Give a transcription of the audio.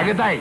あげたい。